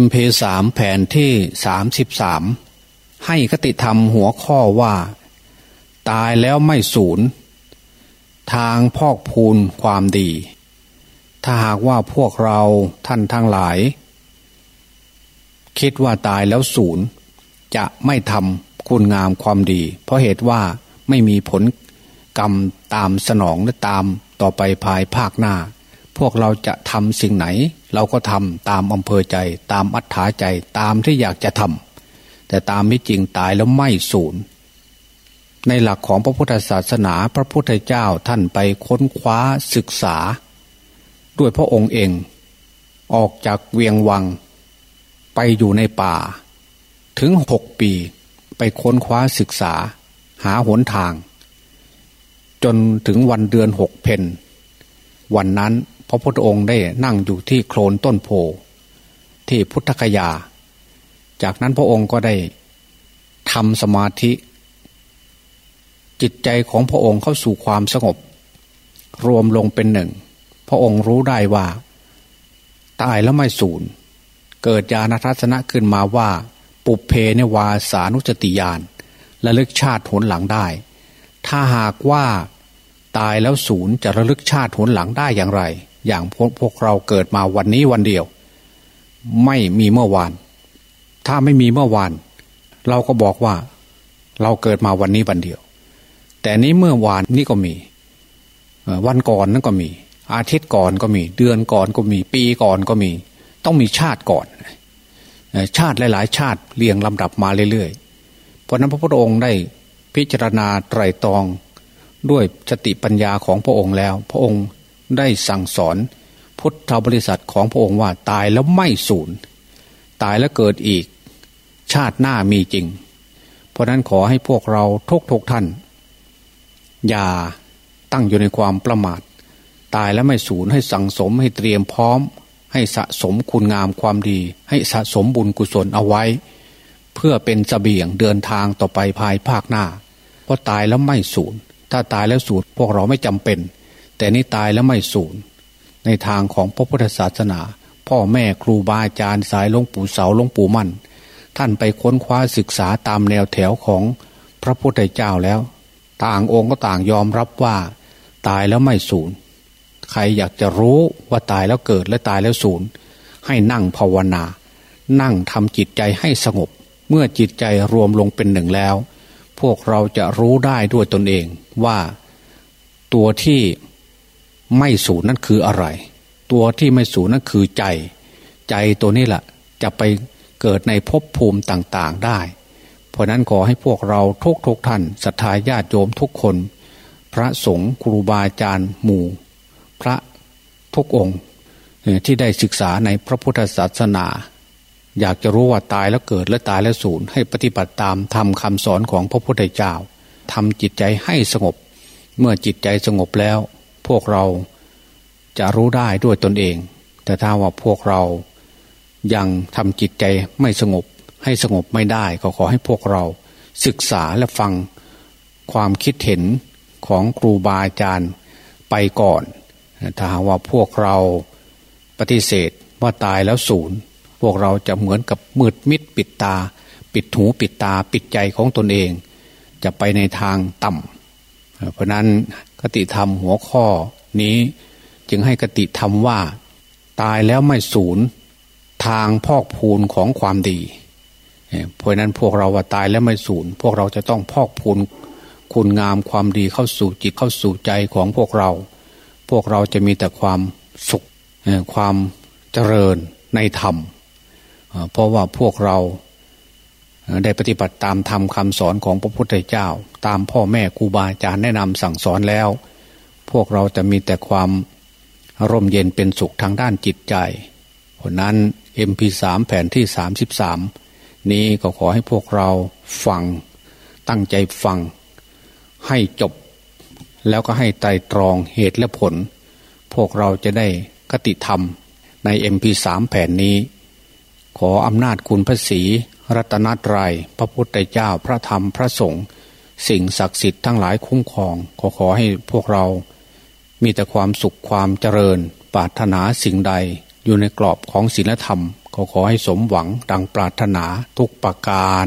MP3 แผ่นที่33ให้คติธรรมหัวข้อว่า ตายแล้วไม่สูญทางพอกพูนความดี ถ้าหากว่าพวกเราท่านทั้งหลาย คิดว่าตายแล้วสูญจะไม่ทำคุณงามความดี เพราะเหตุว่าไม่มีผลกรรมตามสนองและตามต่อไปภายภาคหน้า พวกเราจะทำสิ่งไหน เราก็ทำตามอำเภอใจ ตามอัธยาใจตามที่อยากจะทำแต่ตามไม่จริงตายแล้วไม่สูญในหลักของพระพุทธศาสนาพระพุทธเจ้าท่านไปค้นคว้าศึกษา ด้วยพระองค์เอง ออกจากเวียงวัง ไปอยู่ในป่า ถึงหกปี ไปค้นคว้าศึกษา หาหนทาง จนถึงวันเดือนหกเพนวันนั้น ระพุทธองค์ได้นั่งอยู่ที่โคลนต้นโพที่พุทธคยา จากนั้นพระองค์ก็ได้ทำสมาธิ จิตใจของพระองค์เข้าสู่ความสงบ รวมลงเป็นหนึ่ง พระองค์รู้ได้ว่า ตายแล้วไม่สูญเกิดญาณทัศนะขึ้นมาว่า ปุเพเนวาสานุจติยานระลึกชาติผลหลังได้ ถ้าหากว่าตายแล้วศูนย์จะระลึกชาติผลหลังได้อย่างไร อย่างพวกพวกเราเกิดมาวันนี้วันเดียว ไม่มีเมื่อวาน ถ้าไม่มีเมื่อวาน เราก็บอกว่า เราเกิดมาวันนี้วันเดียว แต่นี้เมื่อวานนี่ก็มี วันก่อนนั่นก็มี อาทิตย์ก่อนก็มี เดือนก่อนก็มี ปีก่อนก็มี ต้องมีชาติก่อน ชาติหลาย ๆ ชาติเรียงลำดับมาเรื่อยๆเพราะนั้นพระพุทธองค์ได้พิจารณาไตรตรองด้วยสติปัญญาของพระองค์แล้ว พระองค์ ได้สั่งสอนพุทธบริษัทของพระองค์ว่าตายแล้วไม่สูญตายแล้วเกิดอีก ชาติหน้ามีจริง เพราะนั้นขอให้พวกเราทุกทุกท่าน อย่าตั้งอยู่ในความประมาท ตายแล้วไม่สูญให้สั่งสมให้เตรียมพร้อม ให้สะสมคุณงามความดี ให้สะสมบุญกุศลเอาไว้ เพื่อเป็นสเสบียงเดินทางต่อไปภายภาคหน้า เพราะตายแล้วไม่สูญถ้าตายแล้วสูญพวกเราไม่จำเป็น แต่นี่ตายแล้วไม่สูญในทางของพระพุทธศาสนา พ่อแม่ครูบาอาจารย์สายหลวงปู่เสาหลวงปู่มั่น ท่านไปค้นคว้าศึกษาตามแนวแถวของพระพุทธเจ้าแล้ว ต่างองค์ก็ต่างยอมรับว่า ตายแล้วไม่สูญใครอยากจะรู้ว่าตายแล้วเกิดและตายแล้วสูญให้นั่งภาวนา นั่งทำจิตใจให้สงบ เมื่อจิตใจรวมลงเป็นหนึ่งแล้ว พวกเราจะรู้ได้ด้วยตนเองว่าตัวที่ ไม่สูญนั้นคืออะไร ตัวที่ไม่สูญนั้นคือใจ ใจตัวนี้แหละจะไปเกิดในภพภูมิต่างๆได้ เพราะนั้นขอให้พวกเราทุกทุกท่านศรัทธาญาติโยมทุกคน พระสงฆ์ครูบาอาจารย์หมู่ พระทุกองค์ที่ได้ศึกษาในพระพุทธศาสนา อยากจะรู้ว่าตายแล้วเกิดและตายแล้วสูญให้ปฏิบัติตามทำคำสอนของพระพุทธเจ้าทำจิตใจให้สงบ เมื่อจิตใจสงบแล้ว พวกเราจะรู้ได้ด้วยตนเอง แต่ถ้าว่าพวกเรายังทำจิตใจไม่สงบ ให้สงบไม่ได้ก็ขอให้พวกเราศึกษาและฟังความคิดเห็นของครูบาอาจารย์ไปก่อน ถ้าหากว่าพวกเราปฏิเสธว่าตายแล้วศูนย์ พวกเราจะเหมือนกับมืดมิดปิดตา ปิดหูปิดตาปิดใจของตนเอง จะไปในทางต่ำ เพราะนั้นกติธรรมหัวข้อนี้จึงให้กติธรรมว่า ตายแล้วไม่ศูนทางพอกพูนของความดี เพราะนั้นพวกเราว่าตายแล้วไม่สูญพวกเราจะต้องพอกพูนคุณงามความดีเข้าสู่จิตเข้าสู่ใจของพวกเรา พวกเราจะมีแต่ความสุขความเจริญในธรรม เพราะว่าพวกเรา ได้ปฏิบัติตามธรรมคำสอนของพระพุทธเจ้า ตามพ่อแม่ครูบาอาจารย์แนะนำสั่งสอนแล้ว พวกเราจะมีแต่ความร่มเย็นเป็นสุขทางด้านจิตใจเพราะนั้น MP3 แผ่นที่ 33 นี้ก็ขอให้พวกเราฟังตั้งใจฟัง ให้จบ แล้วก็ให้ไตรตรองเหตุและผล พวกเราจะได้คติธรรมใน MP3 แผ่นนี้ ขออำนาจคุณพระศีรั รัตนตรยัยพระพุทธเจ้าพระธรรมพระสงฆ์สิ่งศักดิ์สิทธิ์ทั้งหลายคุ้มครอง ขอขอให้พวกเรา มีแต่ความสุขความเจริญ ปรารถนาสิ่งใด อยู่ในกรอบของศีลธรรม ขอขอให้สมหวังดังปรารถนาทุกประการ